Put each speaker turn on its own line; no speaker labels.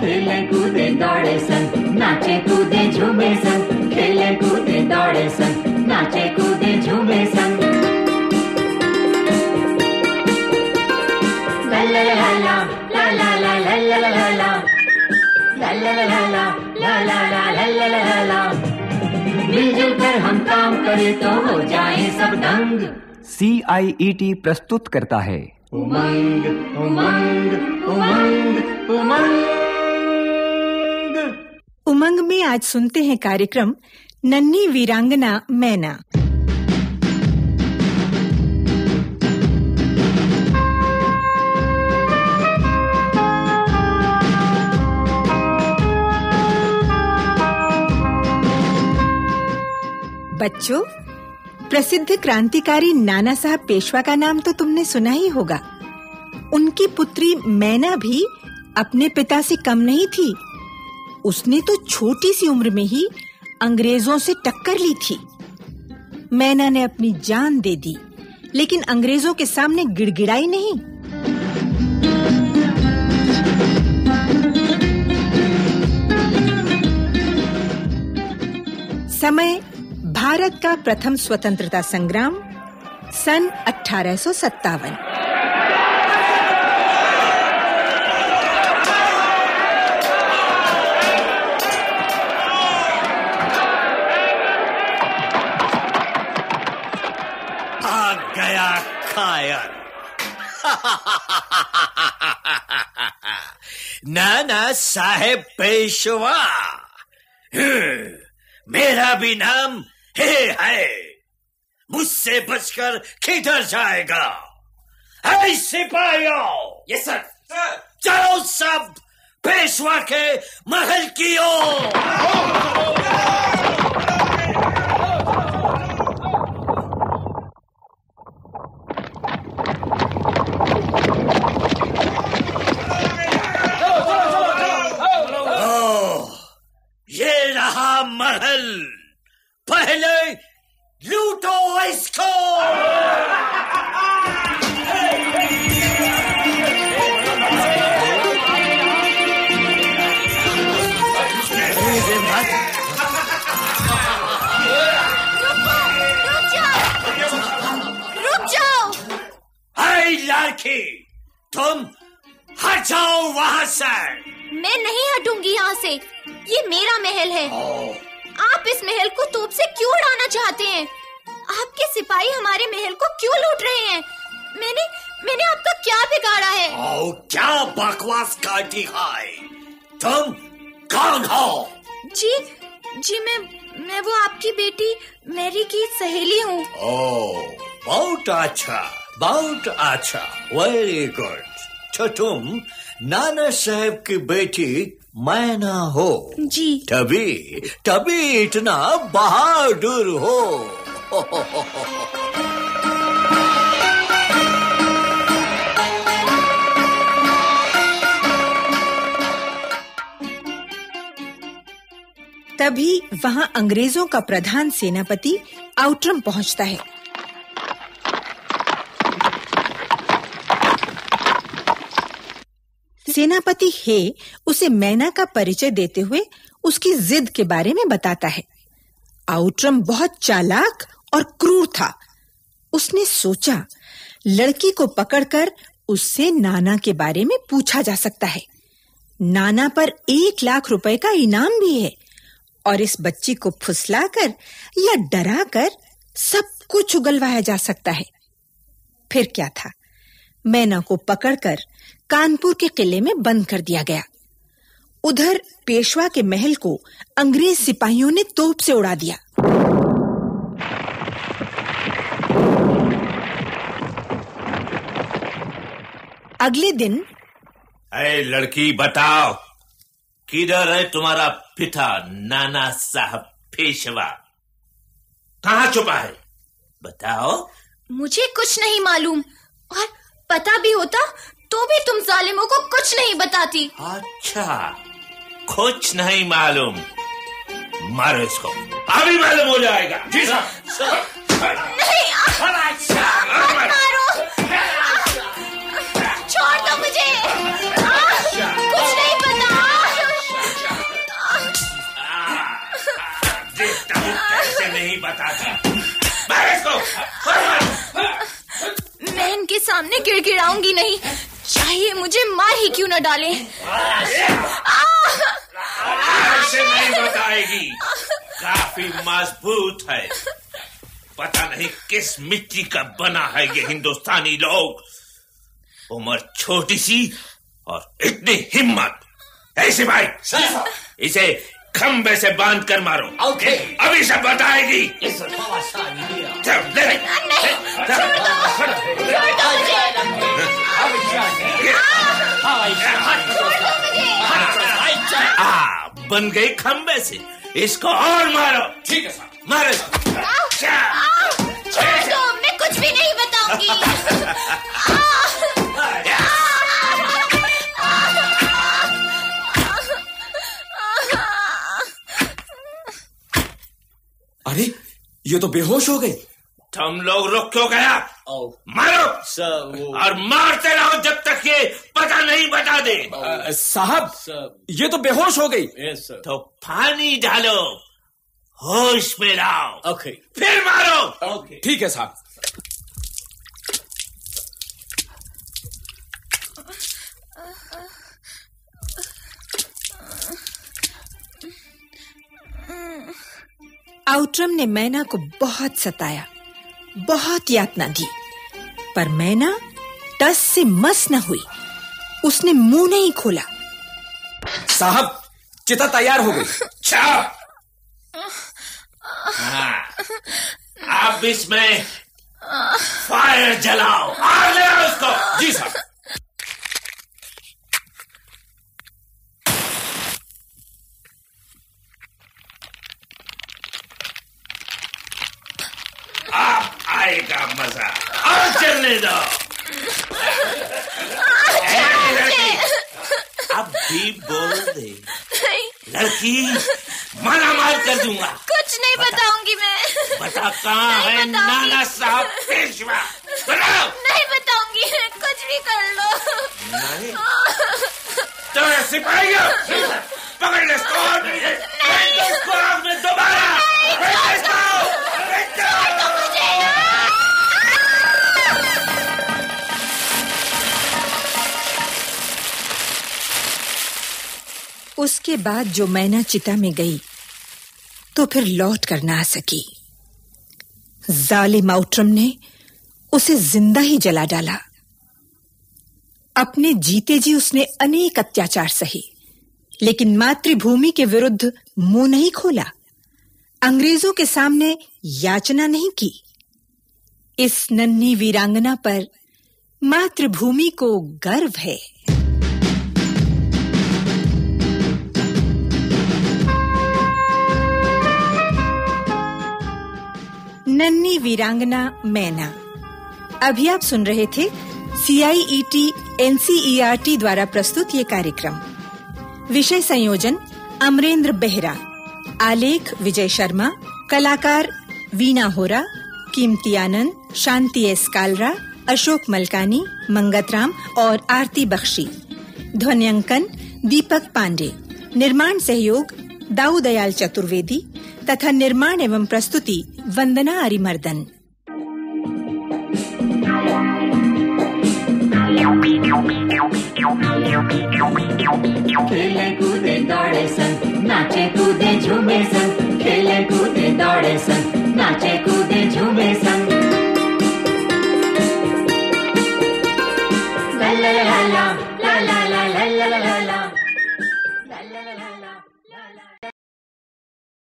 खेले कूदे दौड़े सन, नाचे कूदे झूमे सन। खेले कूदे दौड़े सन, नाचे कूदे झूमे सन। ला मिलजुल कर हम काम करें तो हो जाए सब दंग
सी आई ई टी प्रस्तुत करता है।
उमंग उमंग उमंग उमंग।
उमंग में आज सुनते हैं कार्यक्रम नन्ही वीरांगना मैना। बच्चों प्रसिद्ध क्रांतिकारी नाना साहब पेशवा का नाम तो तुमने सुना ही होगा। उनकी पुत्री मैना भी अपने पिता से कम नहीं थी। उसने तो छोटी सी उम्र में ही अंग्रेज़ों से टक्कर ली थी। मैना ने अपनी जान दे दी, लेकिन अंग्रेज़ों के सामने गिड़गिड़ाई नहीं। समय भारत का प्रथम स्वतंत्रता संग्राम सन अठारह सौ सत्तावन।
आ गया कायर नाना साहेब पेशवा। हम्म, मेरा भी नाम हे है मुझसे बचकर किधर जाएगा? है सिपाहियों!
यस सर
चलो सब पेशवा के महल की ओर। ये महल। पहले लूटो इसको। लड़की तुम हट जाओ वहाँ से।
मैं नहीं हटूँगी यहाँ से। ये मेरा महल है। आप इस महल को तोप से क्यों उड़ाना चाहते हैं? आपके सिपाही हमारे महल को क्यों लूट रहे हैं? मैंने मैंने आपका क्या बिगाड़ा है?
ओ क्या बकवास करती है तुम कौन हो?
जी जी मैं मैं वो आपकी बेटी मेरी की सहेली हूँ।
ओ बहुत अच्छा बहुत अच्छा वेरी गुड तो तुम नाना साहब की बेटी मैना हो।
जी।
तभी तभी इतना बहादुर हो।
तभी वहाँ अंग्रेज़ों का प्रधान सेनापति आउटरम पहुँचता है। सेनापति हे उसे मैना का परिचय देते हुए उसकी जिद के बारे में बताता है। आउटरम बहुत चालाक और क्रूर था। उसने सोचा, लड़की को पकड़कर उससे नाना के बारे में पूछा जा सकता है। नाना पर एक लाख रुपए का इनाम भी है और इस बच्ची को फुसलाकर या डराकर सब कुछ उगलवाया जा सकता है। फिर क्या था? मैना को पकड़कर कानपुर के किले में बंद कर दिया गया। उधर पेशवा के महल को अंग्रेज़ सिपाहियों ने तोप से उड़ा दिया। अगले दिन
अरे लड़की बताओ किधर है तुम्हारा पिता नाना साहब पेशवा? कहाँ छुपा है? बताओ।
मुझे कुछ नहीं मालूम और पता भी होता तो भी तुम जालिमों को कुछ नहीं बताती।
अच्छा कुछ नहीं मालूम। मारो इसको। अभी मालूम हो जाएगा। जी सर।
नहीं चाहिए मुझे मार ही क्यों न डाले?
नहीं बताएगी। काफ़ी मज़बूत है। पता नहीं किस मिट्टी का बना है ये हिंदुस्तानी लोग। उम्र छोटी सी और इतनी हिम्मत। ऐसे भाई? इसे खम्बे से बाँध कर मारो।
ओके।
अभी सब बताएगी
हाँ, हाँ,
हाँ। बन गई खम्बे से। इसको और मारो।
ठीक है साहब।
मारो।
मैं कुछ भी नहीं बताऊँगी।
अरे ये तो बेहोश हो गई।
तुम लोग रुक क्यों गया? मारो।
सर वो
और मारते रहो जब तक ये पता नहीं बता दे।
साहब ये तो बेहोश हो गई।
यस सर
तो पानी डालो। होश में लाओ
ओके
फिर मारो।
ओके
ठीक है साहब।
आउटरम ने मैना को बहुत सताया बहुत यातना दी पर मैना टस से मस न हुई। उसने मुँह नहीं खोला।
साहब चिता तैयार हो गई।
हाँ, अब इसमें फायर जलाओ। आग ले आओ उसको।
जी साहब
अब आएगा मज़ा। और चलने दो। अब भी बोल दे। लड़की मारा मार कर दूँगा।
कुछ नहीं बताऊँगी मैं।
बता कहाँ है। नाना साहब पेशवा। बताओ।
नहीं बताऊँगी। कुछ भी कर लो।
नहीं। तो सिपाही पकड़ ले
उसके बाद जो मैना चिता में गई तो फिर लौट कर ना सकी। जालिम आउटरम ने उसे ज़िंदा ही जला डाला। अपने जीते जी उसने अनेक अत्याचार सहे, लेकिन मातृभूमि के विरुद्ध मुँह नहीं खोला। अंग्रेज़ों के सामने याचना नहीं की। इस नन्ही वीरांगना पर मातृभूमि को गर्व है। नन्ही वीरांगना मैना। अभी आप सुन रहे थे सीआईईटी एनसीईआरटी द्वारा प्रस्तुत ये कार्यक्रम। विषय संयोजन, अमरेंद्र बेहरा। आलेख, विजय शर्मा। कलाकार, वीणा होरा। कीमती आनंद, शांति एस कालरा, अशोक मलकानी मंगतराम और आरती बख्शी। ध्वन्यांकन, दीपक पांडे। निर्माण सहयोग, दाऊदयाल चतुर्वेदी तथा निर्माण एवं प्रस्तुति वंदना अरिमर्दन।
खेले कूदे दौड़े सन, नाचे कूदे झूमे संग खेले कूदे दौड़े संग नाचे कूदे झूमे सन।